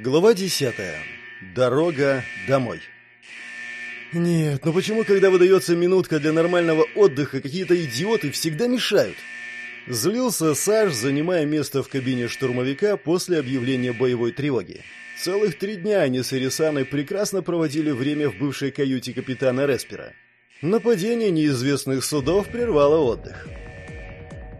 Глава десятая. Дорога домой. Нет, ну почему, когда выдается минутка для нормального отдыха, какие-то идиоты всегда мешают? Злился Саш, занимая место в кабине штурмовика после объявления боевой тревоги. Целых три дня они с Ирисаной прекрасно проводили время в бывшей каюте капитана Респера. Нападение неизвестных судов прервало отдых.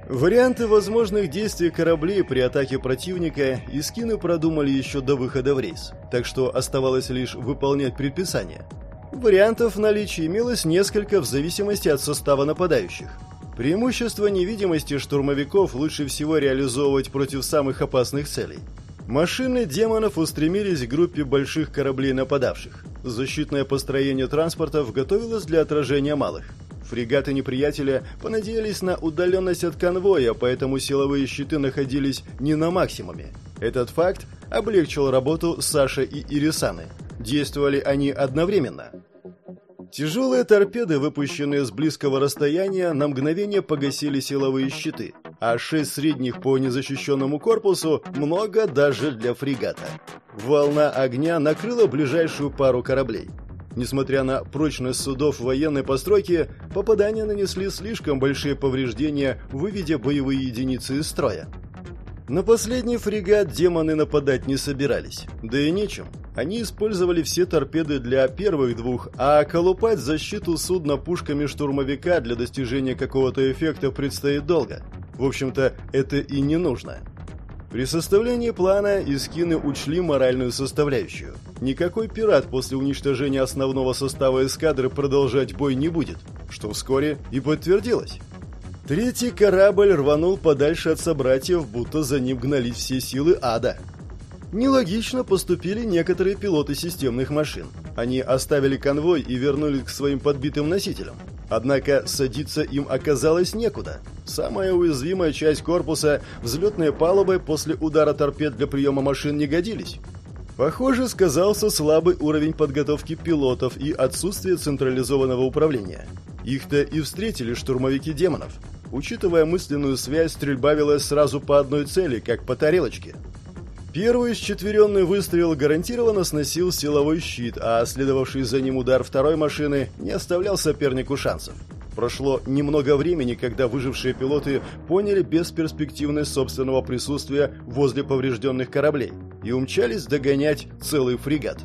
Варианты возможных действий кораблей при атаке противника Искины продумали еще до выхода в рейс, так что оставалось лишь выполнять предписания. Вариантов в наличии имелось несколько в зависимости от состава нападающих. Преимущество невидимости штурмовиков лучше всего реализовывать против самых опасных целей. Машины демонов устремились к группе больших кораблей нападавших. Защитное построение транспортов готовилось для отражения малых. Фрегаты неприятеля понадеялись на удаленность от конвоя, поэтому силовые щиты находились не на максимуме. Этот факт облегчил работу Саши и Ирисаны. Действовали они одновременно. Тяжелые торпеды, выпущенные с близкого расстояния, на мгновение погасили силовые щиты, а шесть средних по незащищенному корпусу много даже для фрегата. Волна огня накрыла ближайшую пару кораблей. Несмотря на прочность судов военной постройки, попадания нанесли слишком большие повреждения, выведя боевые единицы из строя. На последний фрегат демоны нападать не собирались. Да и нечем. Они использовали все торпеды для первых двух, а колупать защиту судна пушками штурмовика для достижения какого-то эффекта предстоит долго. В общем-то, это и не нужно. При составлении плана Искины учли моральную составляющую. Никакой пират после уничтожения основного состава эскадры продолжать бой не будет, что вскоре и подтвердилось. Третий корабль рванул подальше от собратьев, будто за ним гнались все силы ада. Нелогично поступили некоторые пилоты системных машин. Они оставили конвой и вернулись к своим подбитым носителям. Однако садиться им оказалось некуда. Самая уязвимая часть корпуса, взлетные палубы после удара торпед для приема машин не годились. Похоже, сказался слабый уровень подготовки пилотов и отсутствие централизованного управления. Их-то и встретили штурмовики демонов. Учитывая мысленную связь, стрельба велась сразу по одной цели, как по тарелочке. Первый счетверенный выстрел гарантированно сносил силовой щит, а следовавший за ним удар второй машины не оставлял сопернику шансов. Прошло немного времени, когда выжившие пилоты поняли бесперспективность собственного присутствия возле поврежденных кораблей и умчались догонять целый фрегат.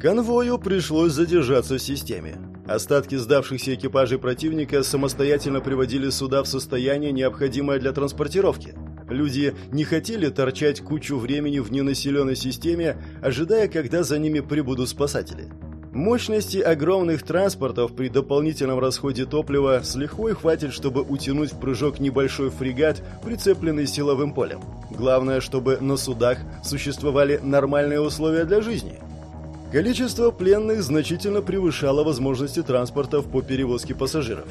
Конвою пришлось задержаться в системе. Остатки сдавшихся экипажей противника самостоятельно приводили суда в состояние, необходимое для транспортировки – Люди не хотели торчать кучу времени в ненаселенной системе, ожидая, когда за ними прибудут спасатели. Мощности огромных транспортов при дополнительном расходе топлива с лихвой хватит, чтобы утянуть в прыжок небольшой фрегат, прицепленный силовым полем. Главное, чтобы на судах существовали нормальные условия для жизни. Количество пленных значительно превышало возможности транспортов по перевозке пассажиров.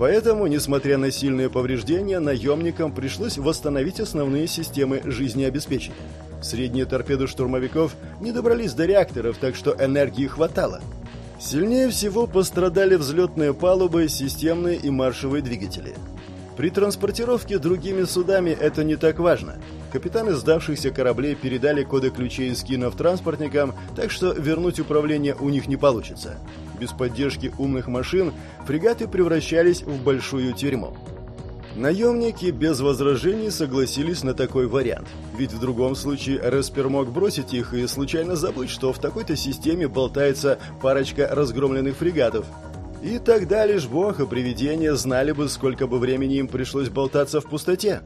Поэтому, несмотря на сильные повреждения, наемникам пришлось восстановить основные системы жизнеобеспечения. Средние торпеды штурмовиков не добрались до реакторов, так что энергии хватало. Сильнее всего пострадали взлетные палубы, системные и маршевые двигатели. При транспортировке другими судами это не так важно. Капитаны сдавшихся кораблей передали коды ключей скинов транспортникам, так что вернуть управление у них не получится без поддержки умных машин фрегаты превращались в большую тюрьму. Наемники без возражений согласились на такой вариант, ведь в другом случае Респер мог бросить их и случайно забыть, что в такой-то системе болтается парочка разгромленных фрегатов. И тогда лишь Бог и привидения знали бы, сколько бы времени им пришлось болтаться в пустоте.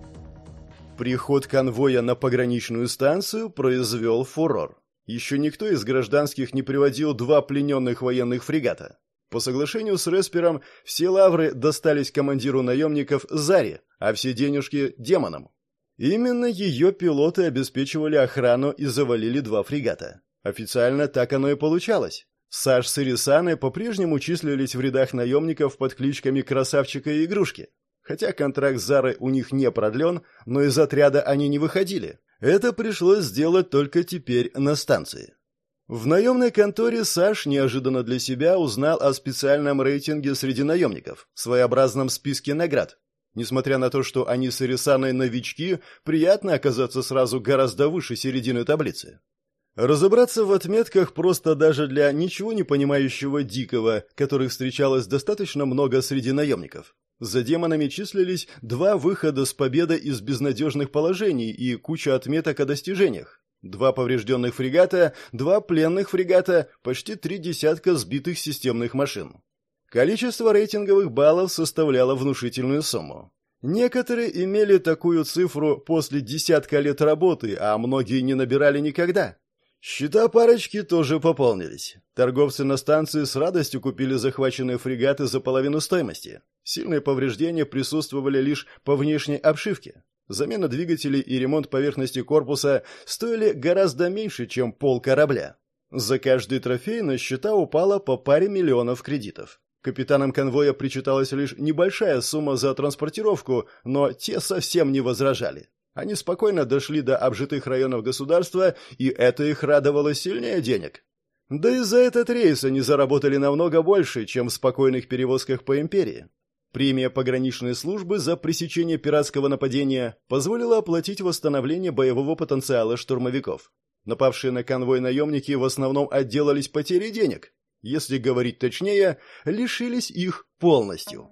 Приход конвоя на пограничную станцию произвел фурор. Еще никто из гражданских не приводил два плененных военных фрегата. По соглашению с Респером все лавры достались командиру наемников Заре, а все денежки – демонам. Именно ее пилоты обеспечивали охрану и завалили два фрегата. Официально так оно и получалось. Саш с Ирисаной по-прежнему числились в рядах наемников под кличками «Красавчика» и «Игрушки». Хотя контракт с Зарой у них не продлен, но из отряда они не выходили. Это пришлось сделать только теперь на станции. В наемной конторе Саш неожиданно для себя узнал о специальном рейтинге среди наемников, своеобразном списке наград. Несмотря на то, что они с Ирисаной новички, приятно оказаться сразу гораздо выше середины таблицы. Разобраться в отметках просто даже для ничего не понимающего дикого, которых встречалось достаточно много среди наемников. За демонами числились два выхода с победой из безнадежных положений и куча отметок о достижениях. Два поврежденных фрегата, два пленных фрегата, почти три десятка сбитых системных машин. Количество рейтинговых баллов составляло внушительную сумму. Некоторые имели такую цифру после десятка лет работы, а многие не набирали никогда. Счета парочки тоже пополнились. Торговцы на станции с радостью купили захваченные фрегаты за половину стоимости. Сильные повреждения присутствовали лишь по внешней обшивке. Замена двигателей и ремонт поверхности корпуса стоили гораздо меньше, чем пол корабля. За каждый трофей на счета упало по паре миллионов кредитов. Капитанам конвоя причиталась лишь небольшая сумма за транспортировку, но те совсем не возражали. Они спокойно дошли до обжитых районов государства, и это их радовало сильнее денег. Да и за этот рейс они заработали намного больше, чем в спокойных перевозках по империи. Премия пограничной службы за пресечение пиратского нападения позволила оплатить восстановление боевого потенциала штурмовиков. Напавшие на конвой наемники в основном отделались потерей денег. Если говорить точнее, лишились их полностью.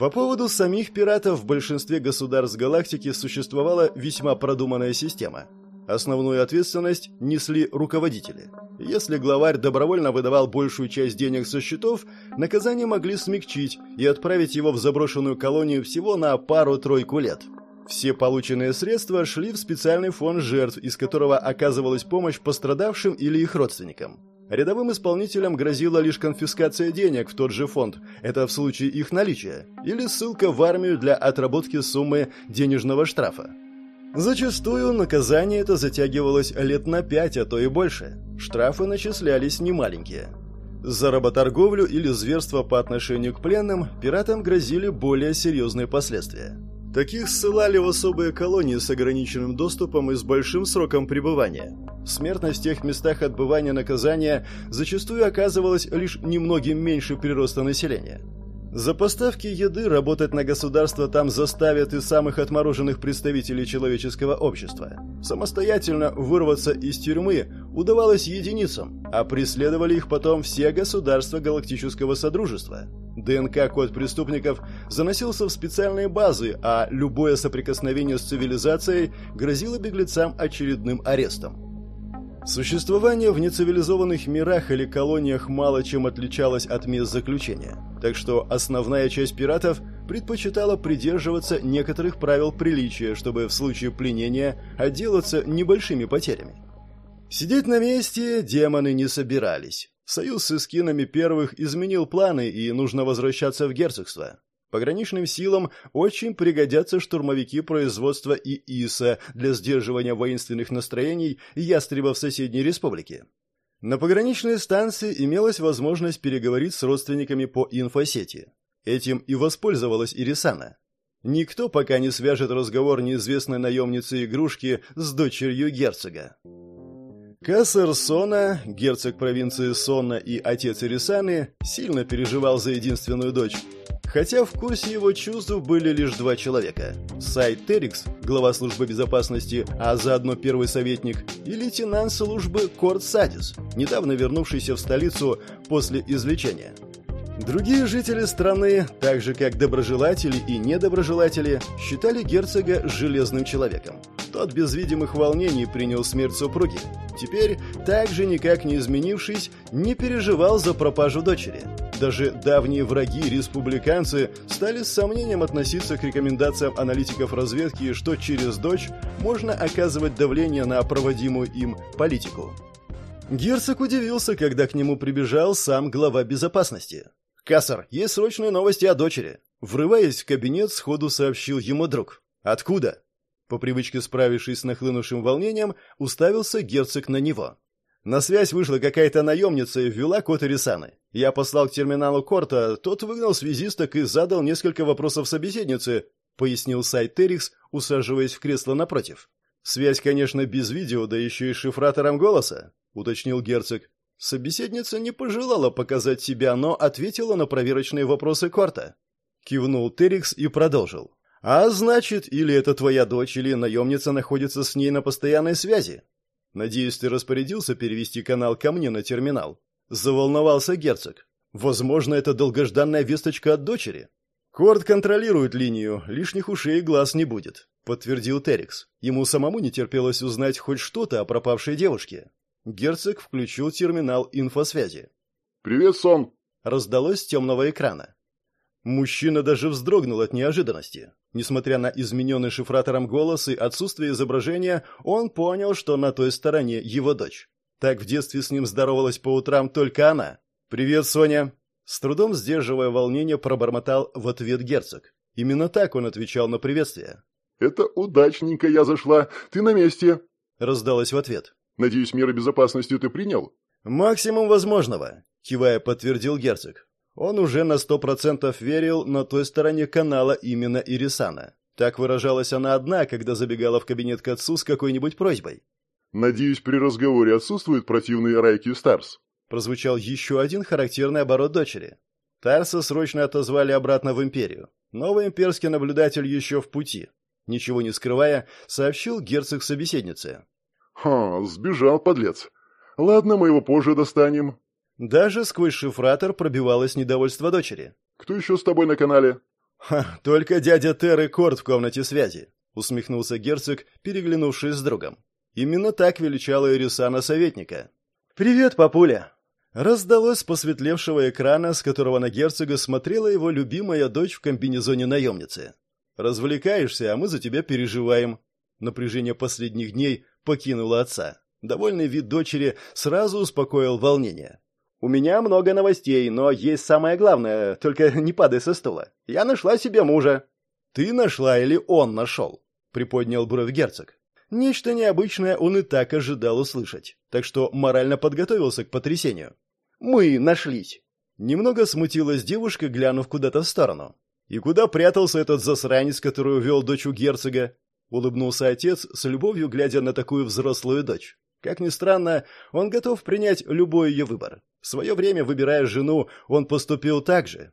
По поводу самих пиратов в большинстве государств галактики существовала весьма продуманная система. Основную ответственность несли руководители. Если главарь добровольно выдавал большую часть денег со счетов, наказание могли смягчить и отправить его в заброшенную колонию всего на пару-тройку лет. Все полученные средства шли в специальный фонд жертв, из которого оказывалась помощь пострадавшим или их родственникам. Рядовым исполнителям грозила лишь конфискация денег в тот же фонд, это в случае их наличия, или ссылка в армию для отработки суммы денежного штрафа. Зачастую наказание это затягивалось лет на пять, а то и больше. Штрафы начислялись немаленькие. За работорговлю или зверство по отношению к пленным пиратам грозили более серьезные последствия. Таких ссылали в особые колонии с ограниченным доступом и с большим сроком пребывания. Смертность в тех местах отбывания наказания зачастую оказывалась лишь немногим меньше прироста населения. За поставки еды работать на государство там заставят и самых отмороженных представителей человеческого общества. Самостоятельно вырваться из тюрьмы удавалось единицам, а преследовали их потом все государства Галактического Содружества. ДНК-код преступников заносился в специальные базы, а любое соприкосновение с цивилизацией грозило беглецам очередным арестом. Существование в нецивилизованных мирах или колониях мало чем отличалось от мест заключения, так что основная часть пиратов предпочитала придерживаться некоторых правил приличия, чтобы в случае пленения отделаться небольшими потерями. Сидеть на месте демоны не собирались. Союз с эскинами первых изменил планы, и нужно возвращаться в герцогство. Пограничным силам очень пригодятся штурмовики производства ИИСа для сдерживания воинственных настроений ястребов соседней республики. На пограничной станции имелась возможность переговорить с родственниками по инфосети. Этим и воспользовалась Ирисана. Никто пока не свяжет разговор неизвестной наемницы игрушки с дочерью герцога. Кассер Сона, герцог провинции Сона и отец Ирисаны, сильно переживал за единственную дочь. Хотя в курсе его чувств были лишь два человека. Сайт Терикс, глава службы безопасности, а заодно первый советник, и лейтенант службы Корт Садис, недавно вернувшийся в столицу после извлечения. Другие жители страны, так же как доброжелатели и недоброжелатели, считали герцога железным человеком. Тот без видимых волнений принял смерть супруги. Теперь, также никак не изменившись, не переживал за пропажу дочери. Даже давние враги, республиканцы, стали с сомнением относиться к рекомендациям аналитиков разведки, что через дочь можно оказывать давление на проводимую им политику. Герцог удивился, когда к нему прибежал сам глава безопасности. «Кассар, есть срочные новости о дочери». Врываясь в кабинет, сходу сообщил ему друг. «Откуда?» По привычке справившись с нахлынувшим волнением, уставился герцог на него. На связь вышла какая-то наемница и ввела код Ирисаны. Я послал к терминалу Корта, тот выгнал связисток и задал несколько вопросов собеседнице, пояснил сайт Терикс, усаживаясь в кресло напротив. Связь, конечно, без видео, да еще и шифратором голоса, уточнил герцог. Собеседница не пожелала показать себя, но ответила на проверочные вопросы Корта. Кивнул Терикс и продолжил. А значит, или это твоя дочь, или наемница находится с ней на постоянной связи. Надеюсь, ты распорядился перевести канал ко мне на терминал. Заволновался герцог. Возможно, это долгожданная весточка от дочери. Корт контролирует линию, лишних ушей и глаз не будет, подтвердил Терекс. Ему самому не терпелось узнать хоть что-то о пропавшей девушке. Герцог включил терминал инфосвязи. «Привет, Сон!» раздалось с темного экрана. Мужчина даже вздрогнул от неожиданности. Несмотря на измененный шифратором голос и отсутствие изображения, он понял, что на той стороне его дочь. Так в детстве с ним здоровалась по утрам только она. «Привет, Соня!» С трудом сдерживая волнение, пробормотал в ответ герцог. Именно так он отвечал на приветствие. «Это удачненько я зашла. Ты на месте!» Раздалось в ответ. «Надеюсь, меры безопасности ты принял?» «Максимум возможного», — кивая подтвердил герцог. Он уже на сто процентов верил на той стороне канала именно Ирисана. Так выражалась она одна, когда забегала в кабинет к отцу с какой-нибудь просьбой. «Надеюсь, при разговоре отсутствует противный Райки Старс?» Прозвучал еще один характерный оборот дочери. Тарса срочно отозвали обратно в Империю. Новый имперский наблюдатель еще в пути. Ничего не скрывая, сообщил герцог собеседнице. «Ха, сбежал, подлец. Ладно, мы его позже достанем». Даже сквозь шифратор пробивалось недовольство дочери. «Кто еще с тобой на канале?» «Ха, только дядя Тер и Корт в комнате связи», — усмехнулся герцог, переглянувшись с другом. Именно так величала Ирисана советника. «Привет, папуля!» Раздалось посветлевшего экрана, с которого на герцога смотрела его любимая дочь в комбинезоне наемницы. «Развлекаешься, а мы за тебя переживаем». Напряжение последних дней покинуло отца. Довольный вид дочери сразу успокоил волнение. «У меня много новостей, но есть самое главное, только не падай со стула. Я нашла себе мужа». «Ты нашла или он нашел?» — приподнял бровь герцог. Нечто необычное он и так ожидал услышать, так что морально подготовился к потрясению. «Мы нашлись!» Немного смутилась девушка, глянув куда-то в сторону. «И куда прятался этот засранец, который увел дочь у герцога?» Улыбнулся отец, с любовью глядя на такую взрослую дочь. Как ни странно, он готов принять любой ее выбор. В свое время, выбирая жену, он поступил так же.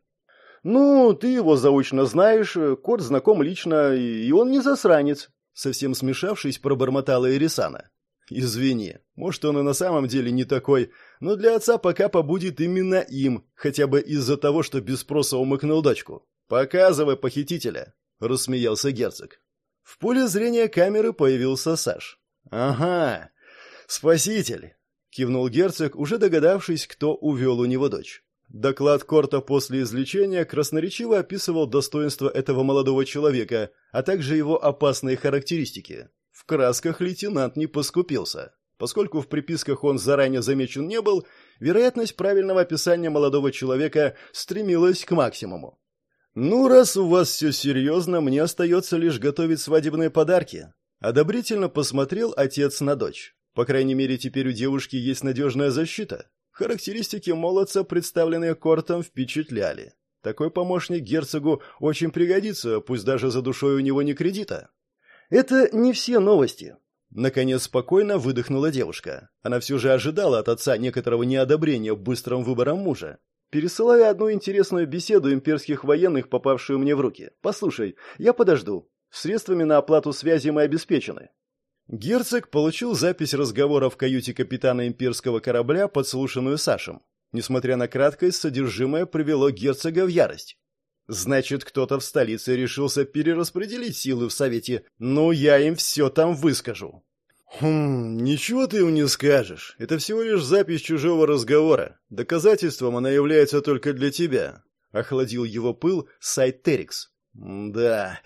«Ну, ты его заочно знаешь, кот знаком лично, и он не засранец», Совсем смешавшись, пробормотала Ирисана. «Извини, может, он и на самом деле не такой, но для отца пока побудет именно им, хотя бы из-за того, что без спроса умыкнул дочку. Показывай похитителя», — рассмеялся герцог. В поле зрения камеры появился Саш. «Ага, спаситель», — кивнул герцог, уже догадавшись, кто увел у него дочь. Доклад Корта после излечения красноречиво описывал достоинства этого молодого человека, а также его опасные характеристики. В красках лейтенант не поскупился. Поскольку в приписках он заранее замечен не был, вероятность правильного описания молодого человека стремилась к максимуму. «Ну, раз у вас все серьезно, мне остается лишь готовить свадебные подарки», — одобрительно посмотрел отец на дочь. «По крайней мере, теперь у девушки есть надежная защита. Характеристики молодца, представленные Кортом, впечатляли. Такой помощник герцогу очень пригодится, пусть даже за душой у него не кредита. Это не все новости. Наконец спокойно выдохнула девушка. Она все же ожидала от отца некоторого неодобрения быстрым выбором мужа. Пересылаю одну интересную беседу имперских военных, попавшую мне в руки. Послушай, я подожду. Средствами на оплату связи мы обеспечены. Герцог получил запись разговора в каюте капитана имперского корабля, подслушанную Сашем. Несмотря на краткость, содержимое привело герцога в ярость. Значит, кто-то в столице решился перераспределить силы в Совете. Ну, я им все там выскажу. Хм, ничего ты им не скажешь. Это всего лишь запись чужого разговора. Доказательством она является только для тебя. Охладил его пыл сайт Терикс. Да,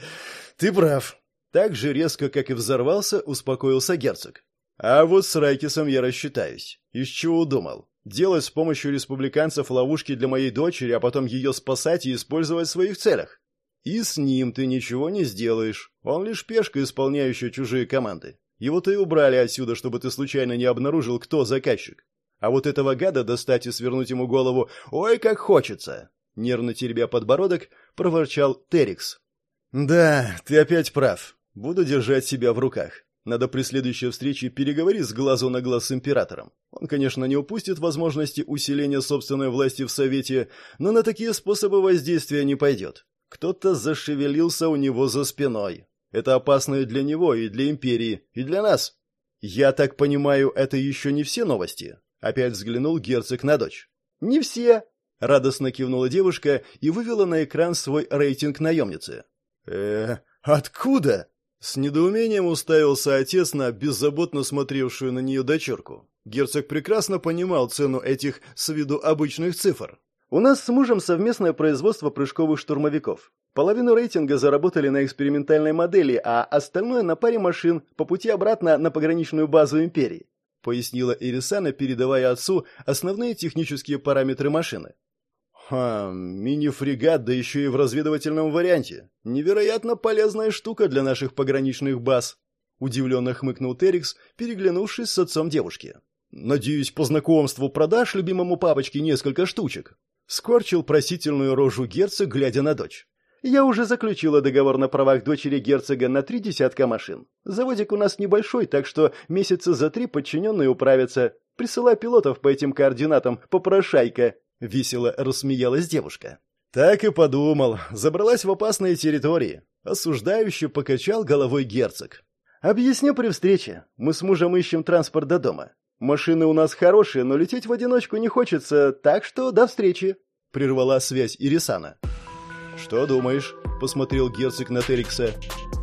ты прав. Так же резко, как и взорвался, успокоился герцог. А вот с Райкисом я рассчитаюсь. Из чего думал? Делать с помощью республиканцев ловушки для моей дочери, а потом ее спасать и использовать в своих целях. И с ним ты ничего не сделаешь. Он лишь пешка, исполняющая чужие команды. Его-то и убрали отсюда, чтобы ты случайно не обнаружил, кто заказчик. А вот этого гада достать и свернуть ему голову «Ой, как хочется!» Нервно теребя подбородок, проворчал Терикс. «Да, ты опять прав. Буду держать себя в руках. Надо при следующей встрече переговорить с глазу на глаз с императором. Он, конечно, не упустит возможности усиления собственной власти в Совете, но на такие способы воздействия не пойдет. Кто-то зашевелился у него за спиной. Это опасно и для него, и для империи, и для нас. «Я так понимаю, это еще не все новости?» Опять взглянул герцог на дочь. «Не все», — радостно кивнула девушка и вывела на экран свой рейтинг наемницы. э откуда?» С недоумением уставился отец на беззаботно смотревшую на нее дочерку. Герцог прекрасно понимал цену этих с виду обычных цифр. «У нас с мужем совместное производство прыжковых штурмовиков. Половину рейтинга заработали на экспериментальной модели, а остальное на паре машин по пути обратно на пограничную базу Империи», пояснила Ирисана, передавая отцу основные технические параметры машины. «Ха, мини-фрегат, да еще и в разведывательном варианте. Невероятно полезная штука для наших пограничных баз», удивленно хмыкнул Терикс, переглянувшись с отцом девушки. «Надеюсь, по знакомству продашь любимому папочке несколько штучек?» Скорчил просительную рожу герцог, глядя на дочь. Я уже заключила договор на правах дочери герцога на три десятка машин. Заводик у нас небольшой, так что месяца за три подчиненные управятся. Присылай пилотов по этим координатам, попрошайка!» — весело рассмеялась девушка. «Так и подумал. Забралась в опасные территории». Осуждающе покачал головой герцог. «Объясню при встрече. Мы с мужем ищем транспорт до дома. Машины у нас хорошие, но лететь в одиночку не хочется, так что до встречи!» — прервала связь Ирисана. «Что думаешь?» — посмотрел герцог на Терикса.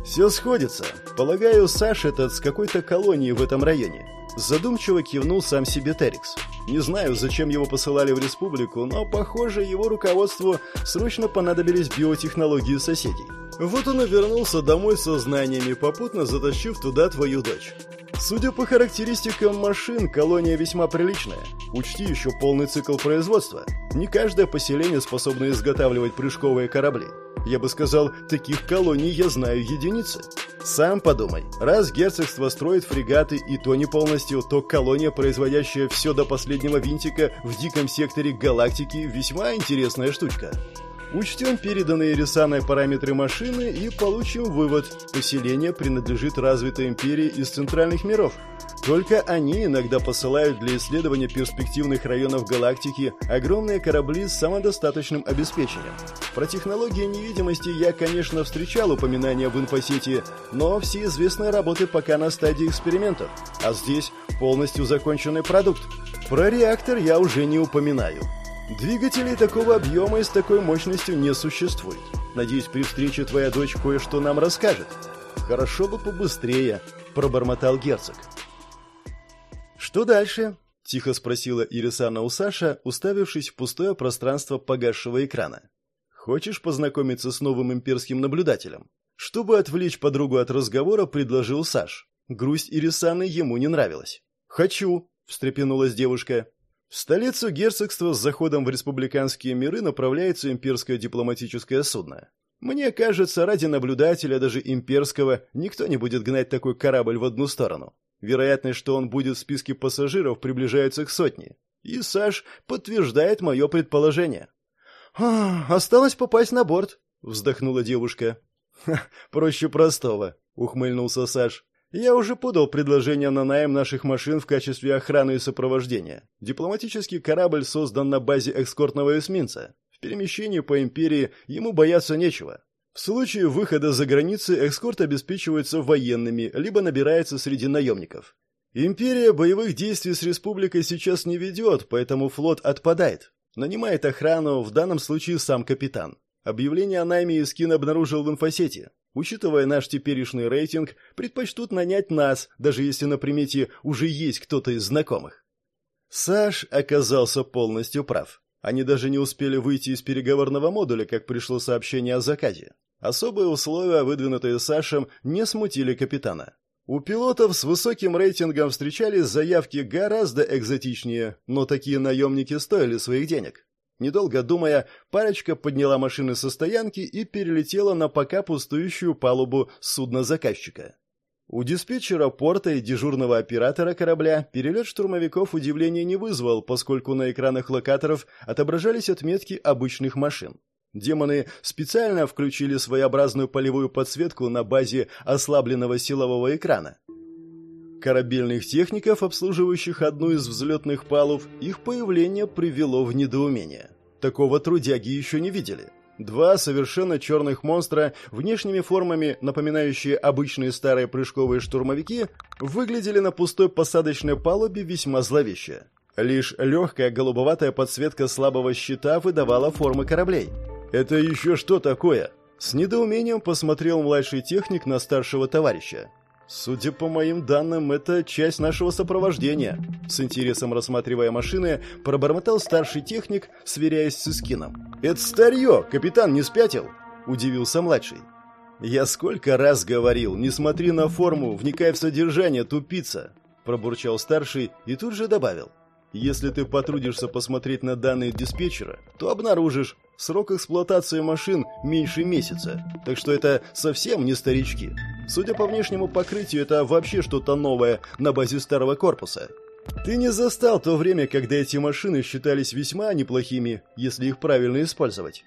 «Все сходится. Полагаю, Саш этот с какой-то колонии в этом районе». Задумчиво кивнул сам себе Терикс. Не знаю, зачем его посылали в республику, но, похоже, его руководству срочно понадобились биотехнологии соседей. Вот он и вернулся домой со знаниями, попутно затащив туда твою дочь. Судя по характеристикам машин, колония весьма приличная. Учти еще полный цикл производства. Не каждое поселение способно изготавливать прыжковые корабли. Я бы сказал, таких колоний я знаю единицы. Сам подумай, раз герцогство строит фрегаты и то не полностью, то колония, производящая все до последнего винтика в диком секторе галактики, весьма интересная штучка. Учтем переданные Рисаной параметры машины и получим вывод. Поселение принадлежит развитой империи из центральных миров. Только они иногда посылают для исследования перспективных районов галактики огромные корабли с самодостаточным обеспечением. Про технологии невидимости я, конечно, встречал упоминания в инфосети, но все известные работы пока на стадии экспериментов, а здесь полностью законченный продукт. Про реактор я уже не упоминаю. Двигателей такого объема и с такой мощностью не существует. Надеюсь, при встрече твоя дочь кое-что нам расскажет. Хорошо бы побыстрее, пробормотал герцог. Что дальше? Тихо спросила Ирисана у Саша, уставившись в пустое пространство погасшего экрана. Хочешь познакомиться с новым имперским наблюдателем? Чтобы отвлечь подругу от разговора, предложил Саш. Грусть Ирисаны ему не нравилась. «Хочу», — встрепенулась девушка. В столицу герцогства с заходом в республиканские миры направляется имперское дипломатическое судно. Мне кажется, ради наблюдателя, даже имперского, никто не будет гнать такой корабль в одну сторону. Вероятность, что он будет в списке пассажиров, приближается к сотне. И Саш подтверждает мое предположение. «А, «Осталось попасть на борт», — вздохнула девушка. «Проще простого», — ухмыльнулся Саш. Я уже подал предложение на найм наших машин в качестве охраны и сопровождения. Дипломатический корабль создан на базе экскортного эсминца. В перемещении по империи ему бояться нечего. В случае выхода за границы экскорт обеспечивается военными, либо набирается среди наемников. Империя боевых действий с республикой сейчас не ведет, поэтому флот отпадает. Нанимает охрану, в данном случае сам капитан. Объявление о найме Искин обнаружил в инфосете. Учитывая наш теперешний рейтинг, предпочтут нанять нас, даже если на примете уже есть кто-то из знакомых. Саш оказался полностью прав. Они даже не успели выйти из переговорного модуля, как пришло сообщение о заказе. Особые условия, выдвинутые Сашем, не смутили капитана. У пилотов с высоким рейтингом встречались заявки гораздо экзотичнее, но такие наемники стоили своих денег. Недолго думая, парочка подняла машины со стоянки и перелетела на пока пустующую палубу судна заказчика. У диспетчера порта и дежурного оператора корабля перелет штурмовиков удивления не вызвал, поскольку на экранах локаторов отображались отметки обычных машин. Демоны специально включили своеобразную полевую подсветку на базе ослабленного силового экрана. Корабельных техников, обслуживающих одну из взлетных палуб, их появление привело в недоумение. Такого трудяги еще не видели. Два совершенно черных монстра, внешними формами напоминающие обычные старые прыжковые штурмовики, выглядели на пустой посадочной палубе весьма зловеще. Лишь легкая голубоватая подсветка слабого щита выдавала формы кораблей. «Это еще что такое?» С недоумением посмотрел младший техник на старшего товарища. Судя по моим данным, это часть нашего сопровождения. С интересом рассматривая машины, пробормотал старший техник, сверяясь с Искином. Это старье, капитан не спятил? Удивился младший. Я сколько раз говорил, не смотри на форму, вникай в содержание, тупица. Пробурчал старший и тут же добавил. Если ты потрудишься посмотреть на данные диспетчера, то обнаружишь, срок эксплуатации машин меньше месяца, так что это совсем не старички. Судя по внешнему покрытию, это вообще что-то новое на базе старого корпуса. Ты не застал то время, когда эти машины считались весьма неплохими, если их правильно использовать.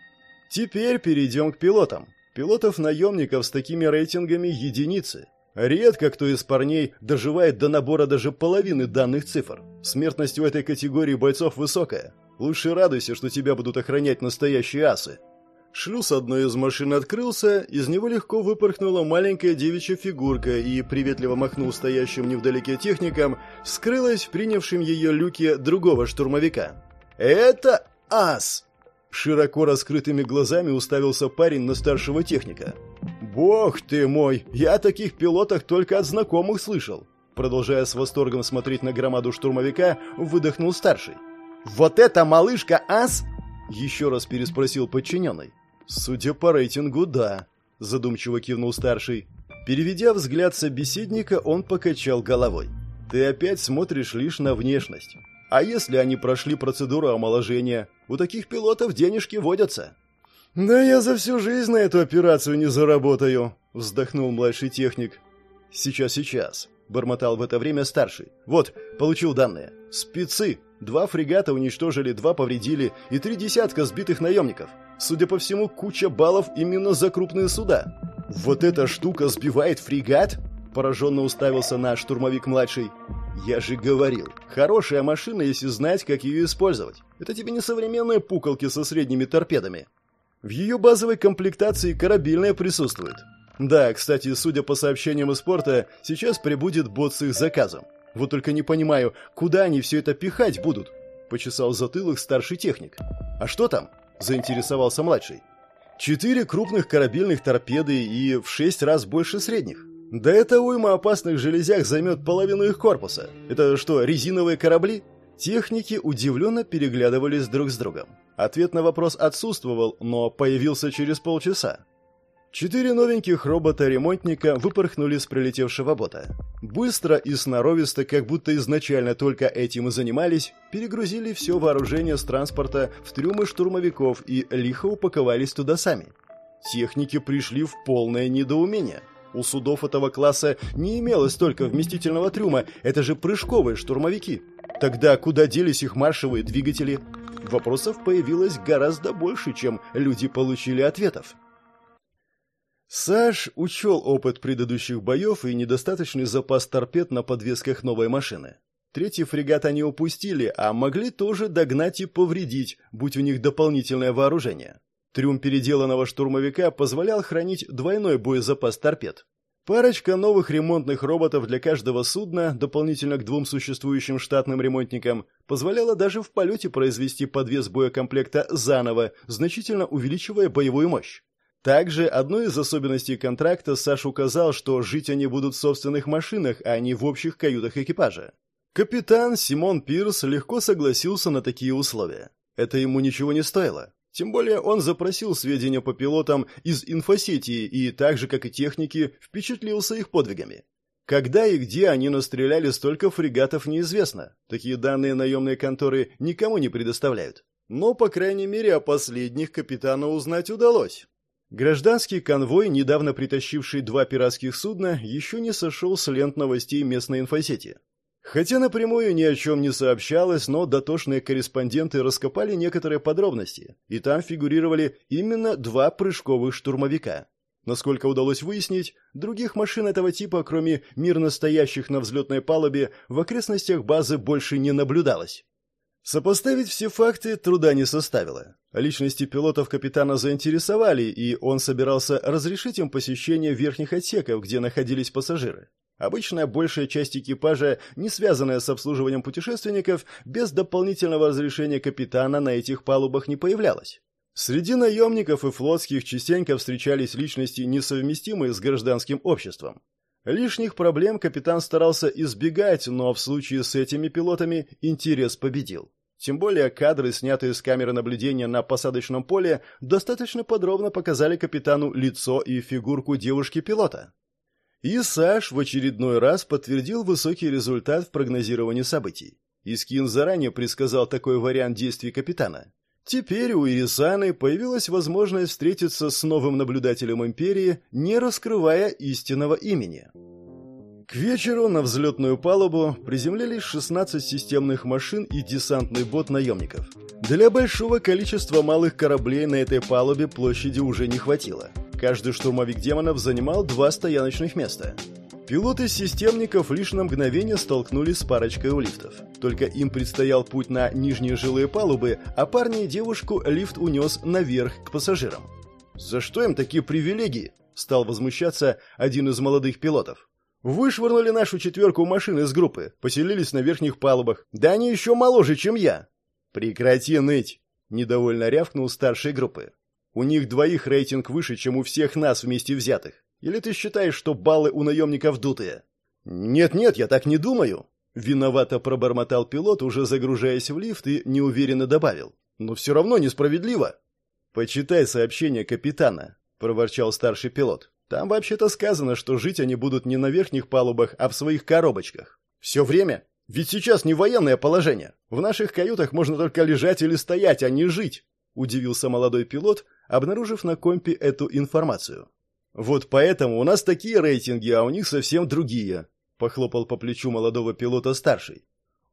Теперь перейдем к пилотам. Пилотов-наемников с такими рейтингами единицы. Редко кто из парней доживает до набора даже половины данных цифр. Смертность у этой категории бойцов высокая. Лучше радуйся, что тебя будут охранять настоящие асы. Шлюз одной из машин открылся, из него легко выпорхнула маленькая девичья фигурка и, приветливо махнув стоящим невдалеке техникам, скрылась в принявшем ее люке другого штурмовика. «Это ас!» Широко раскрытыми глазами уставился парень на старшего техника. «Бог ты мой! Я о таких пилотах только от знакомых слышал!» Продолжая с восторгом смотреть на громаду штурмовика, выдохнул старший. «Вот эта малышка ас?» Еще раз переспросил подчиненный. «Судя по рейтингу, да», — задумчиво кивнул старший. Переведя взгляд собеседника, он покачал головой. «Ты опять смотришь лишь на внешность. А если они прошли процедуру омоложения? У таких пилотов денежки водятся». «Да я за всю жизнь на эту операцию не заработаю», — вздохнул младший техник. «Сейчас, сейчас», — бормотал в это время старший. «Вот, получил данные. Спецы. Два фрегата уничтожили, два повредили и три десятка сбитых наемников. Судя по всему, куча баллов именно за крупные суда. Вот эта штука сбивает фрегат?» Пораженно уставился на штурмовик-младший. «Я же говорил, хорошая машина, если знать, как ее использовать. Это тебе не современные пуколки со средними торпедами». В ее базовой комплектации корабельная присутствует. Да, кстати, судя по сообщениям из порта, сейчас прибудет бот с их заказом. Вот только не понимаю, куда они все это пихать будут? Почесал затылок старший техник. А что там? Заинтересовался младший. Четыре крупных корабельных торпеды и в шесть раз больше средних. Да это уйма опасных железяк займет половину их корпуса. Это что, резиновые корабли? Техники удивленно переглядывались друг с другом. Ответ на вопрос отсутствовал, но появился через полчаса. Четыре новеньких робота-ремонтника выпорхнули с прилетевшего бота. Быстро и сноровисто, как будто изначально только этим и занимались, перегрузили все вооружение с транспорта в трюмы штурмовиков и лихо упаковались туда сами. Техники пришли в полное недоумение. У судов этого класса не имелось столько вместительного трюма, это же прыжковые штурмовики. Тогда куда делись их маршевые двигатели? Вопросов появилось гораздо больше, чем люди получили ответов. Саш учел опыт предыдущих боев и недостаточный запас торпед на подвесках новой машины. Третий фрегат они упустили, а могли тоже догнать и повредить, будь у них дополнительное вооружение. Трюм переделанного штурмовика позволял хранить двойной боезапас торпед. Парочка новых ремонтных роботов для каждого судна, дополнительно к двум существующим штатным ремонтникам, позволяла даже в полете произвести подвес боекомплекта заново, значительно увеличивая боевую мощь. Также одной из особенностей контракта Саш указал, что жить они будут в собственных машинах, а не в общих каютах экипажа. Капитан Симон Пирс легко согласился на такие условия. Это ему ничего не стоило. Тем более он запросил сведения по пилотам из инфосети и, так же как и техники, впечатлился их подвигами. Когда и где они настреляли столько фрегатов, неизвестно. Такие данные наемные конторы никому не предоставляют. Но, по крайней мере, о последних капитану узнать удалось. Гражданский конвой, недавно притащивший два пиратских судна, еще не сошел с лент новостей местной инфосети. Хотя напрямую ни о чем не сообщалось, но дотошные корреспонденты раскопали некоторые подробности, и там фигурировали именно два прыжковых штурмовика. Насколько удалось выяснить, других машин этого типа, кроме мирно стоящих на взлетной палубе, в окрестностях базы больше не наблюдалось. Сопоставить все факты труда не составило. Личности пилотов капитана заинтересовали, и он собирался разрешить им посещение верхних отсеков, где находились пассажиры. Обычно большая часть экипажа, не связанная с обслуживанием путешественников, без дополнительного разрешения капитана на этих палубах не появлялась. Среди наемников и флотских частенько встречались личности, несовместимые с гражданским обществом. Лишних проблем капитан старался избегать, но в случае с этими пилотами интерес победил. Тем более кадры, снятые с камеры наблюдения на посадочном поле, достаточно подробно показали капитану лицо и фигурку девушки-пилота. И Саш в очередной раз подтвердил высокий результат в прогнозировании событий. Искин заранее предсказал такой вариант действий капитана. Теперь у Ирисаны появилась возможность встретиться с новым наблюдателем Империи, не раскрывая истинного имени. К вечеру на взлетную палубу приземлились 16 системных машин и десантный бот наемников. Для большого количества малых кораблей на этой палубе площади уже не хватило. Каждый штурмовик демонов занимал два стояночных места. Пилоты системников лишь на мгновение столкнулись с парочкой у лифтов. Только им предстоял путь на нижние жилые палубы, а парня и девушку лифт унес наверх к пассажирам. «За что им такие привилегии?» – стал возмущаться один из молодых пилотов. «Вышвырнули нашу четверку машин из группы, поселились на верхних палубах. Да они еще моложе, чем я!» «Прекрати ныть!» – недовольно рявкнул старшей группы. У них двоих рейтинг выше, чем у всех нас вместе взятых. Или ты считаешь, что баллы у наемников дутые? Нет-нет, я так не думаю. Виновато пробормотал пилот, уже загружаясь в лифт и неуверенно добавил. Но все равно несправедливо. Почитай сообщение капитана, проворчал старший пилот. Там вообще-то сказано, что жить они будут не на верхних палубах, а в своих коробочках. Все время? Ведь сейчас не военное положение. В наших каютах можно только лежать или стоять, а не жить. Удивился молодой пилот, обнаружив на компе эту информацию. «Вот поэтому у нас такие рейтинги, а у них совсем другие», — похлопал по плечу молодого пилота старший.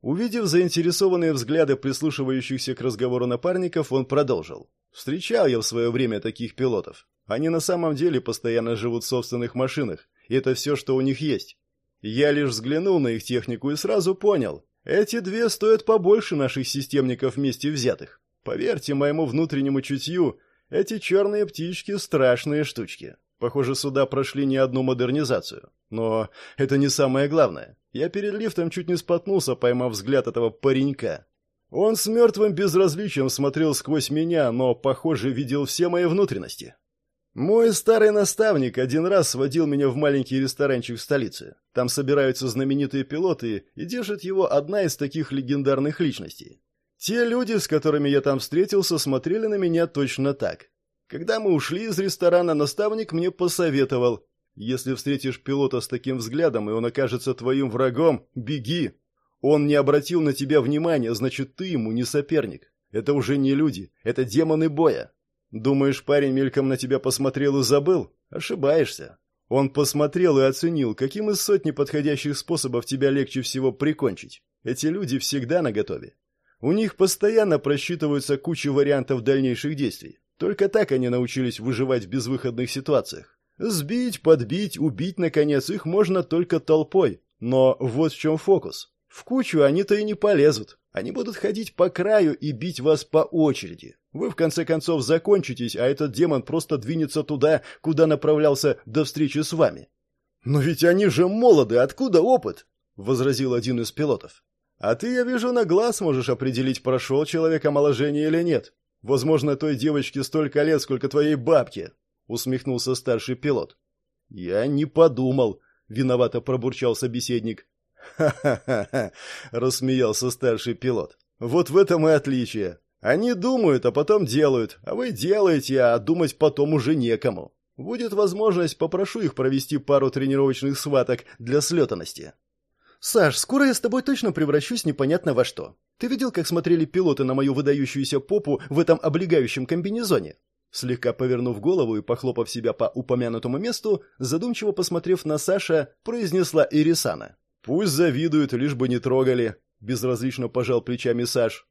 Увидев заинтересованные взгляды прислушивающихся к разговору напарников, он продолжил. «Встречал я в свое время таких пилотов. Они на самом деле постоянно живут в собственных машинах, и это все, что у них есть. Я лишь взглянул на их технику и сразу понял, эти две стоят побольше наших системников вместе взятых. Поверьте моему внутреннему чутью, эти черные птички — страшные штучки. Похоже, сюда прошли не одну модернизацию. Но это не самое главное. Я перед лифтом чуть не споткнулся, поймав взгляд этого паренька. Он с мертвым безразличием смотрел сквозь меня, но, похоже, видел все мои внутренности. Мой старый наставник один раз сводил меня в маленький ресторанчик в столице. Там собираются знаменитые пилоты, и держит его одна из таких легендарных личностей. Те люди, с которыми я там встретился, смотрели на меня точно так. Когда мы ушли из ресторана, наставник мне посоветовал, если встретишь пилота с таким взглядом, и он окажется твоим врагом, беги. Он не обратил на тебя внимания, значит, ты ему не соперник. Это уже не люди, это демоны боя. Думаешь, парень мельком на тебя посмотрел и забыл? Ошибаешься. Он посмотрел и оценил, каким из сотни подходящих способов тебя легче всего прикончить. Эти люди всегда наготове. У них постоянно просчитываются куча вариантов дальнейших действий. Только так они научились выживать в безвыходных ситуациях. Сбить, подбить, убить, наконец, их можно только толпой. Но вот в чем фокус. В кучу они-то и не полезут. Они будут ходить по краю и бить вас по очереди. Вы в конце концов закончитесь, а этот демон просто двинется туда, куда направлялся до встречи с вами. «Но ведь они же молоды, откуда опыт?» — возразил один из пилотов. А ты, я вижу, на глаз можешь определить, прошел человек омоложение или нет. Возможно, той девочке столько лет, сколько твоей бабке, усмехнулся старший пилот. Я не подумал, виновато пробурчал собеседник. Ха-ха-ха, рассмеялся старший пилот. Вот в этом и отличие. Они думают, а потом делают, а вы делаете, а думать потом уже некому. Будет возможность, попрошу их провести пару тренировочных схваток для слетанности. «Саш, скоро я с тобой точно превращусь непонятно во что. Ты видел, как смотрели пилоты на мою выдающуюся попу в этом облегающем комбинезоне?» Слегка повернув голову и похлопав себя по упомянутому месту, задумчиво посмотрев на Саша, произнесла Ирисана. «Пусть завидуют, лишь бы не трогали», — безразлично пожал плечами Саш.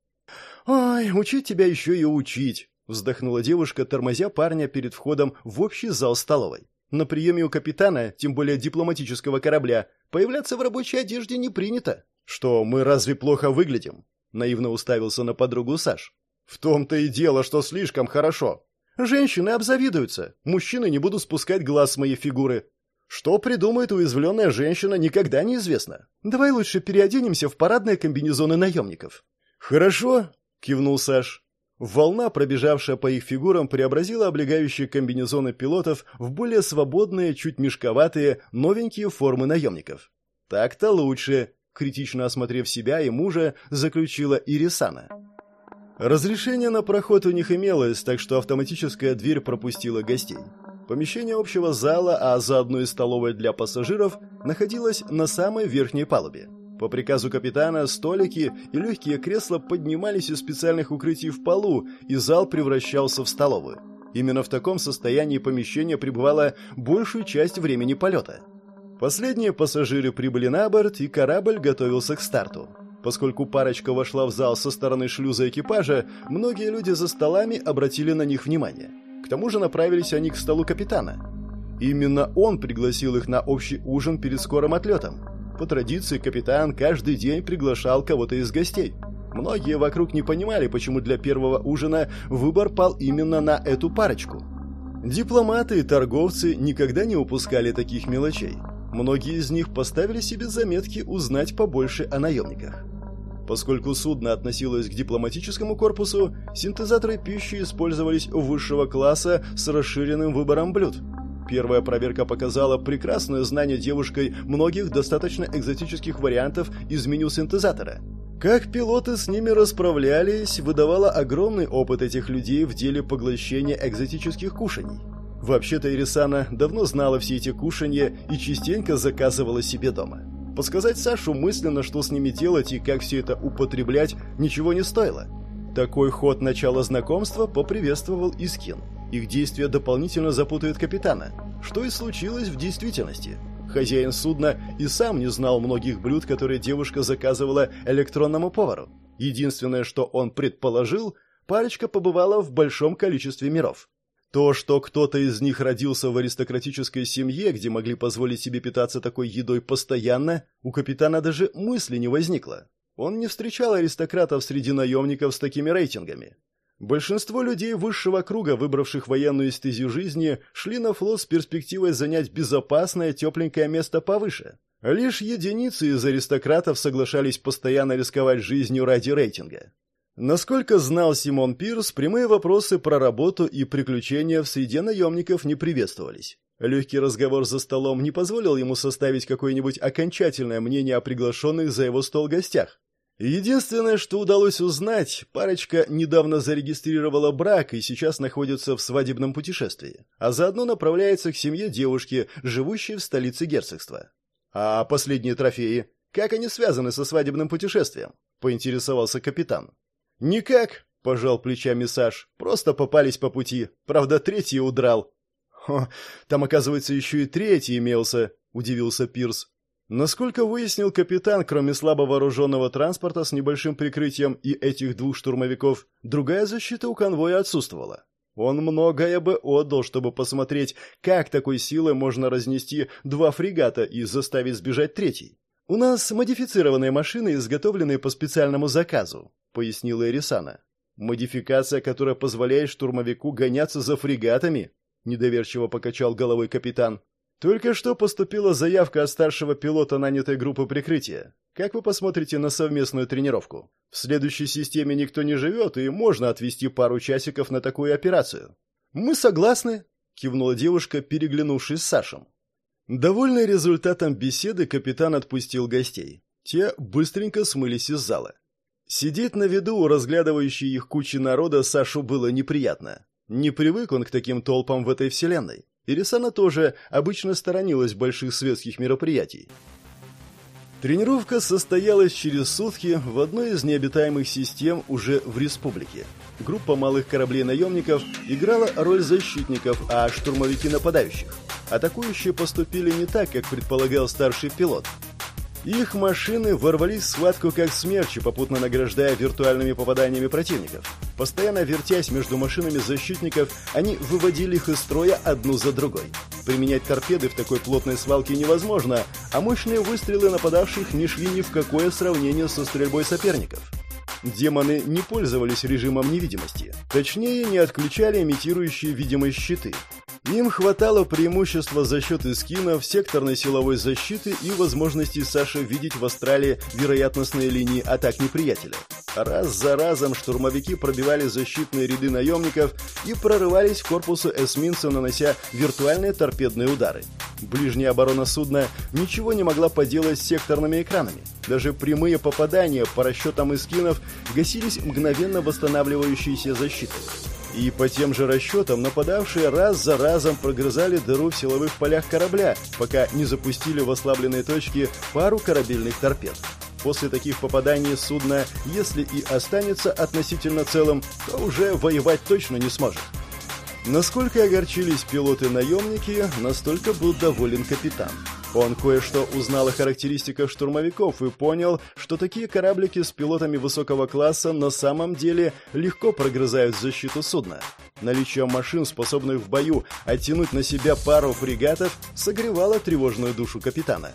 «Ой, учить тебя еще и учить», — вздохнула девушка, тормозя парня перед входом в общий зал столовой. На приеме у капитана, тем более дипломатического корабля, появляться в рабочей одежде не принято. Что, мы разве плохо выглядим? Наивно уставился на подругу Саш. В том-то и дело, что слишком хорошо. Женщины обзавидуются. Мужчины не будут спускать глаз с моей фигуры. Что придумает уязвленная женщина, никогда не известно. Давай лучше переоденемся в парадные комбинезоны наемников. Хорошо, кивнул Саш. Волна, пробежавшая по их фигурам, преобразила облегающие комбинезоны пилотов в более свободные, чуть мешковатые, новенькие формы наемников. «Так-то лучше», — критично осмотрев себя и мужа, заключила Ирисана. Разрешение на проход у них имелось, так что автоматическая дверь пропустила гостей. Помещение общего зала, а заодно и столовая для пассажиров, находилось на самой верхней палубе. По приказу капитана столики и легкие кресла поднимались из специальных укрытий в полу, и зал превращался в столовую. Именно в таком состоянии помещение пребывало большую часть времени полета. Последние пассажиры прибыли на борт, и корабль готовился к старту. Поскольку парочка вошла в зал со стороны шлюза экипажа, многие люди за столами обратили на них внимание. К тому же направились они к столу капитана. Именно он пригласил их на общий ужин перед скорым отлетом. По традиции капитан каждый день приглашал кого-то из гостей. Многие вокруг не понимали, почему для первого ужина выбор пал именно на эту парочку. Дипломаты и торговцы никогда не упускали таких мелочей. Многие из них поставили себе заметки узнать побольше о наемниках. Поскольку судно относилось к дипломатическому корпусу, синтезаторы пищи использовались высшего класса с расширенным выбором блюд – Первая проверка показала прекрасное знание девушкой многих достаточно экзотических вариантов из меню синтезатора. Как пилоты с ними расправлялись, выдавало огромный опыт этих людей в деле поглощения экзотических кушаний. Вообще-то Ирисана давно знала все эти кушанья и частенько заказывала себе дома. Подсказать Сашу мысленно, что с ними делать и как все это употреблять, ничего не стоило. Такой ход начала знакомства поприветствовал Искин. Их действия дополнительно запутают капитана, что и случилось в действительности. Хозяин судна и сам не знал многих блюд, которые девушка заказывала электронному повару. Единственное, что он предположил, парочка побывала в большом количестве миров. То, что кто-то из них родился в аристократической семье, где могли позволить себе питаться такой едой постоянно, у капитана даже мысли не возникло. Он не встречал аристократов среди наемников с такими рейтингами. Большинство людей высшего круга, выбравших военную эстезию жизни, шли на флот с перспективой занять безопасное, тепленькое место повыше. Лишь единицы из аристократов соглашались постоянно рисковать жизнью ради рейтинга. Насколько знал Симон Пирс, прямые вопросы про работу и приключения в среде наемников не приветствовались. Легкий разговор за столом не позволил ему составить какое-нибудь окончательное мнение о приглашенных за его стол гостях. Единственное, что удалось узнать, парочка недавно зарегистрировала брак и сейчас находится в свадебном путешествии, а заодно направляется к семье девушки, живущей в столице герцогства. А последние трофеи, как они связаны со свадебным путешествием? поинтересовался капитан. Никак, пожал плечами Саш. Просто попались по пути. Правда, третий удрал. Хо, там, оказывается, еще и третий имелся, удивился Пирс. Насколько выяснил капитан, кроме слабо вооруженного транспорта с небольшим прикрытием и этих двух штурмовиков, другая защита у конвоя отсутствовала. Он многое бы отдал, чтобы посмотреть, как такой силой можно разнести два фрегата и заставить сбежать третий. «У нас модифицированные машины, изготовленные по специальному заказу», — пояснила Эрисана. «Модификация, которая позволяет штурмовику гоняться за фрегатами?» — недоверчиво покачал головой капитан. Только что поступила заявка от старшего пилота нанятой группы прикрытия. Как вы посмотрите на совместную тренировку? В следующей системе никто не живет, и можно отвести пару часиков на такую операцию. Мы согласны, кивнула девушка, переглянувшись с Сашем. Довольный результатом беседы, капитан отпустил гостей. Те быстренько смылись из зала. Сидеть на виду у разглядывающей их кучи народа Сашу было неприятно. Не привык он к таким толпам в этой вселенной. Ирисана тоже обычно сторонилась больших светских мероприятий. Тренировка состоялась через сутки в одной из необитаемых систем уже в республике. Группа малых кораблей-наемников играла роль защитников, а штурмовики нападающих. Атакующие поступили не так, как предполагал старший пилот. Их машины ворвались в схватку как смерчи, попутно награждая виртуальными попаданиями противников. Постоянно вертясь между машинами защитников, они выводили их из строя одну за другой. Применять торпеды в такой плотной свалке невозможно, а мощные выстрелы нападавших не шли ни в какое сравнение со стрельбой соперников. Демоны не пользовались режимом невидимости. Точнее, не отключали имитирующие видимость щиты. Им хватало преимущества за счет эскинов, секторной силовой защиты и возможности Саши видеть в астрале вероятностные линии атак неприятеля. Раз за разом штурмовики пробивали защитные ряды наемников и прорывались в корпусу эсминца, нанося виртуальные торпедные удары. Ближняя оборона судна ничего не могла поделать с секторными экранами. Даже прямые попадания по расчетам эскинов гасились мгновенно восстанавливающейся защитой. И по тем же расчетам нападавшие раз за разом прогрызали дыру в силовых полях корабля, пока не запустили в ослабленные точки пару корабельных торпед. После таких попаданий судно, если и останется относительно целым, то уже воевать точно не сможет. Насколько огорчились пилоты-наемники, настолько был доволен капитан. Он кое-что узнал о характеристиках штурмовиков и понял, что такие кораблики с пилотами высокого класса на самом деле легко прогрызают защиту судна. Наличие машин, способных в бою оттянуть на себя пару фрегатов, согревало тревожную душу капитана.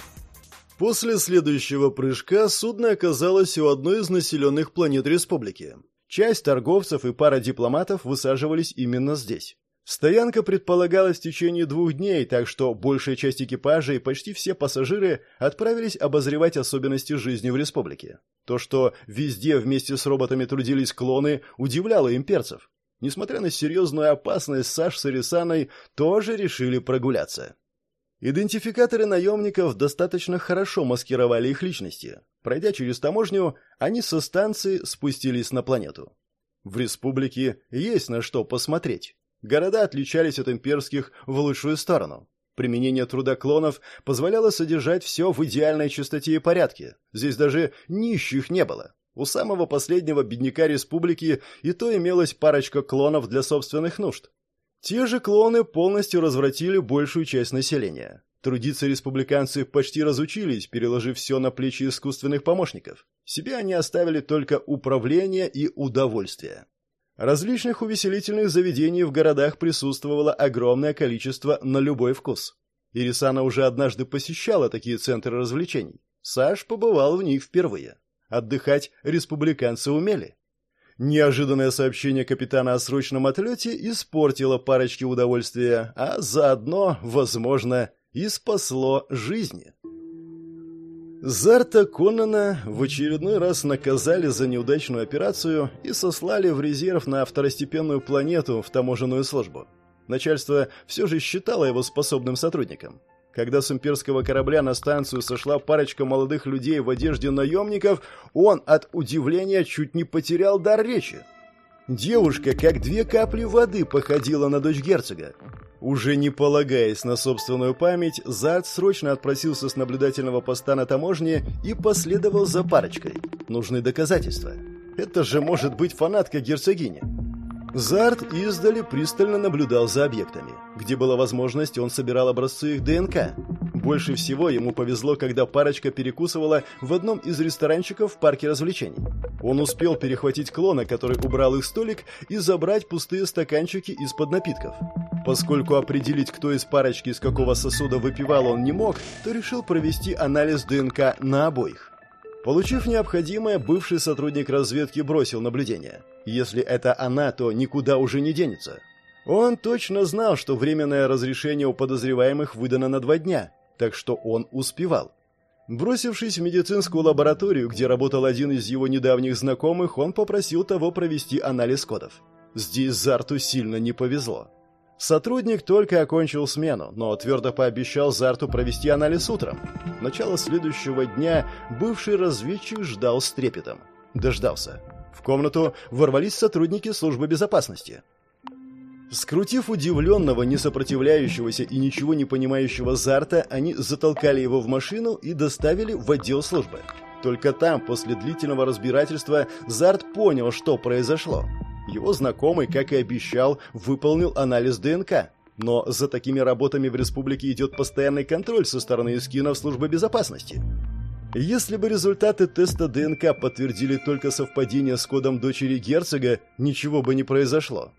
После следующего прыжка судно оказалось у одной из населенных планет республики. Часть торговцев и пара дипломатов высаживались именно здесь. Стоянка предполагалась в течение двух дней, так что большая часть экипажа и почти все пассажиры отправились обозревать особенности жизни в республике. То, что везде вместе с роботами трудились клоны, удивляло имперцев. Несмотря на серьезную опасность, Саш с Ирисаной тоже решили прогуляться. Идентификаторы наемников достаточно хорошо маскировали их личности. Пройдя через таможню, они со станции спустились на планету. В республике есть на что посмотреть. Города отличались от имперских в лучшую сторону. Применение труда клонов позволяло содержать все в идеальной чистоте и порядке. Здесь даже нищих не было. У самого последнего бедняка республики и то имелась парочка клонов для собственных нужд. Те же клоны полностью развратили большую часть населения. Трудиться республиканцы почти разучились, переложив все на плечи искусственных помощников. Себе они оставили только управление и удовольствие. Различных увеселительных заведений в городах присутствовало огромное количество на любой вкус. Ирисана уже однажды посещала такие центры развлечений. Саш побывал в них впервые. Отдыхать республиканцы умели. Неожиданное сообщение капитана о срочном отлете испортило парочке удовольствия, а заодно, возможно, и спасло жизни. Зарта Коннана в очередной раз наказали за неудачную операцию и сослали в резерв на второстепенную планету в таможенную службу. Начальство все же считало его способным сотрудником. Когда с имперского корабля на станцию сошла парочка молодых людей в одежде наемников, он от удивления чуть не потерял дар речи. Девушка, как две капли воды, походила на дочь герцога. Уже не полагаясь на собственную память, Зарт срочно отпросился с наблюдательного поста на таможне и последовал за парочкой. Нужны доказательства. Это же может быть фанатка герцогини. Зарт издали пристально наблюдал за объектами. Где была возможность, он собирал образцы их ДНК. Больше всего ему повезло, когда парочка перекусывала в одном из ресторанчиков в парке развлечений. Он успел перехватить клона, который убрал их столик, и забрать пустые стаканчики из-под напитков. Поскольку определить, кто из парочки из какого сосуда выпивал он не мог, то решил провести анализ ДНК на обоих. Получив необходимое, бывший сотрудник разведки бросил наблюдение. Если это она, то никуда уже не денется. Он точно знал, что временное разрешение у подозреваемых выдано на два дня, так что он успевал. Бросившись в медицинскую лабораторию, где работал один из его недавних знакомых, он попросил того провести анализ кодов. Здесь Зарту сильно не повезло. Сотрудник только окончил смену, но твердо пообещал Зарту провести анализ утром. Начало следующего дня бывший разведчик ждал с трепетом. Дождался. В комнату ворвались сотрудники службы безопасности. Скрутив удивленного, не сопротивляющегося и ничего не понимающего Зарта, они затолкали его в машину и доставили в отдел службы. Только там, после длительного разбирательства, Зарт понял, что произошло. Его знакомый, как и обещал, выполнил анализ ДНК. Но за такими работами в республике идет постоянный контроль со стороны эскинов службы безопасности. Если бы результаты теста ДНК подтвердили только совпадение с кодом дочери герцога, ничего бы не произошло.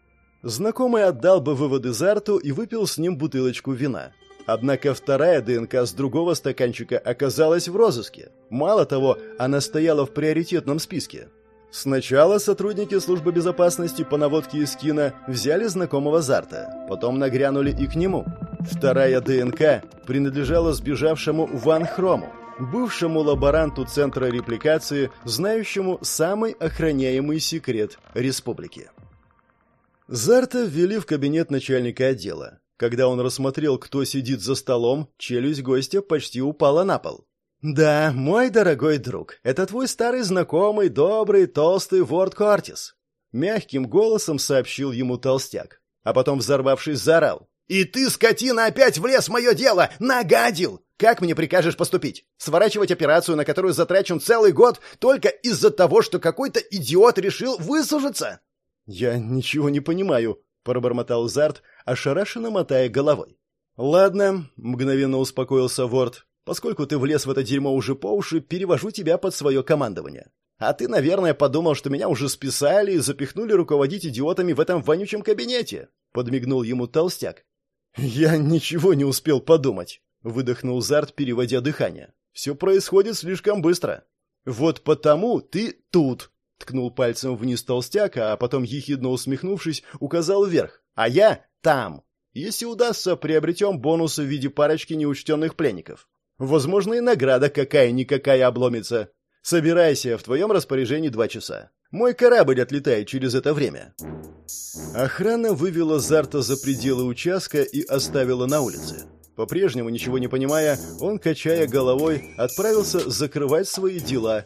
Знакомый отдал бы выводы Зарту и выпил с ним бутылочку вина. Однако вторая ДНК с другого стаканчика оказалась в розыске. Мало того, она стояла в приоритетном списке. Сначала сотрудники службы безопасности по наводке из кино взяли знакомого Зарта, потом нагрянули и к нему. Вторая ДНК принадлежала сбежавшему Ван Хрому, бывшему лаборанту Центра репликации, знающему самый охраняемый секрет республики. Зарта ввели в кабинет начальника отдела. Когда он рассмотрел, кто сидит за столом, челюсть гостя почти упала на пол. «Да, мой дорогой друг, это твой старый знакомый, добрый, толстый Ворд Кортис», — мягким голосом сообщил ему толстяк, а потом, взорвавшись, заорал. «И ты, скотина, опять влез в мое дело! Нагадил! Как мне прикажешь поступить? Сворачивать операцию, на которую затрачен целый год, только из-за того, что какой-то идиот решил выслужиться?» «Я ничего не понимаю», — пробормотал Зарт, ошарашенно мотая головой. «Ладно», — мгновенно успокоился Ворд. Поскольку ты влез в это дерьмо уже по уши, перевожу тебя под свое командование. А ты, наверное, подумал, что меня уже списали и запихнули руководить идиотами в этом вонючем кабинете», — подмигнул ему толстяк. «Я ничего не успел подумать», — выдохнул Зарт, переводя дыхание. «Все происходит слишком быстро». «Вот потому ты тут», — ткнул пальцем вниз толстяк, а потом, ехидно усмехнувшись, указал вверх. «А я там. Если удастся, приобретем бонусы в виде парочки неучтенных пленников. Возможно, и награда какая-никакая обломится. Собирайся, в твоем распоряжении два часа. Мой корабль отлетает через это время». Охрана вывела Зарта за пределы участка и оставила на улице. По-прежнему, ничего не понимая, он, качая головой, отправился закрывать свои дела.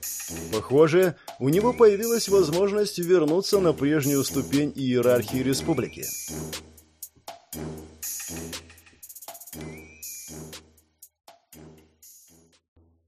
Похоже, у него появилась возможность вернуться на прежнюю ступень иерархии республики.